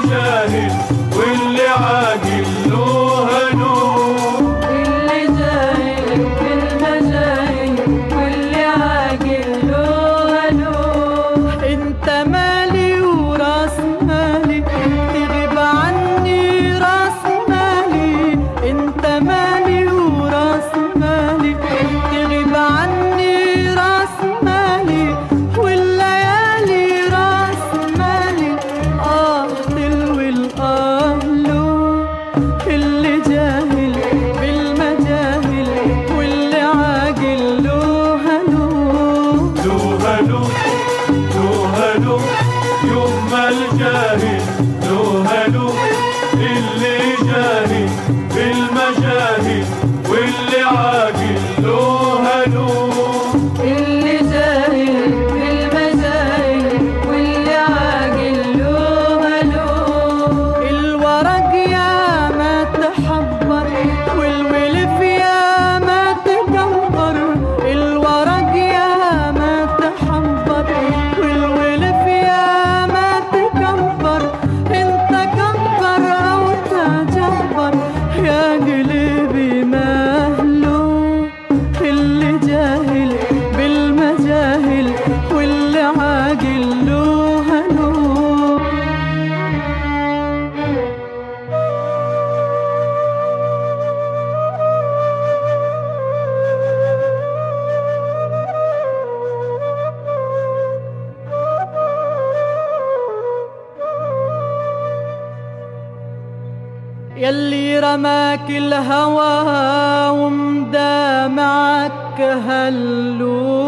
بالمجاهل واللي عاقل لوهلو Hallelujah. يلي رماك الهوى ومدى معك هلو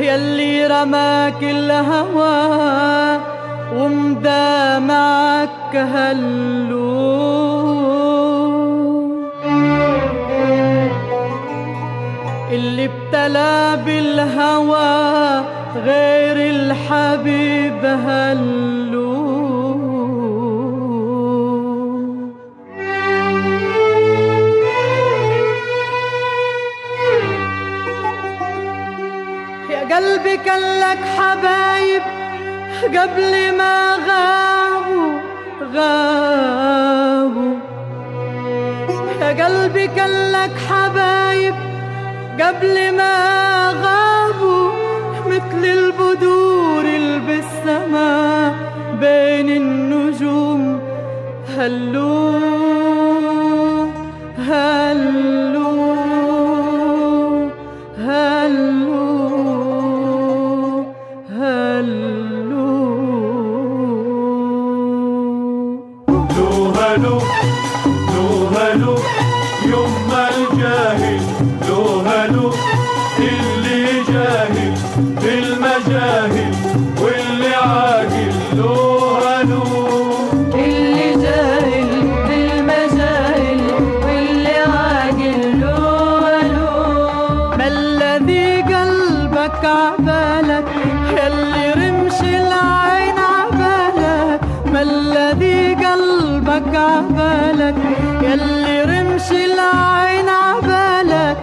يلي رماك الهوى ومدى معك هلو اللي ابتلى بالهوى غير الحبيب هلو. يا قلبي كان لك حبايب قبل ما غابوا غابوا. يا قلبي كان لك حبايب قبل ما غابوا مثل البدور اللي بالسما بين النجوم. هلو هلو هلو هلو. لوهلو لوهلو يما الجاهل اللي جاهل بالمجاهل واللي عاقل له عبالك يلي رمش العين عبالك. ما الذي قلبك عبالك يلي رمش العين عبالك.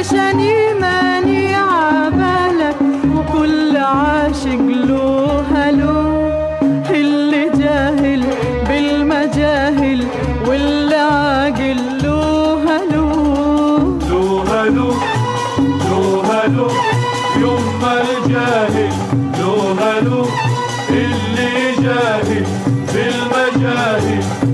ليش اني ماني عبالك وكل عاشق له هلو. اللي جاهل بالمجاهل واللي عاقل له هلو. لوهلو لوهلو يما الجاهل لوهلو اللي جاهل بالمجاهل.